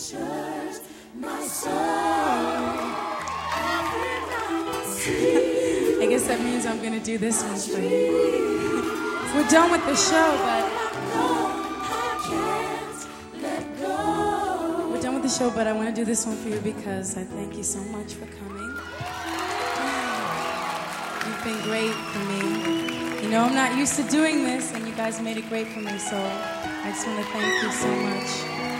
captures my soul. I guess that means I'm gonna do this one for you. We're done with the show, but we're done with the show, but I want to do this one for you because I thank you so much for coming. You've been great for me. You know, I'm not used to doing this, and you guys made it great for me, so I just want to thank you so much.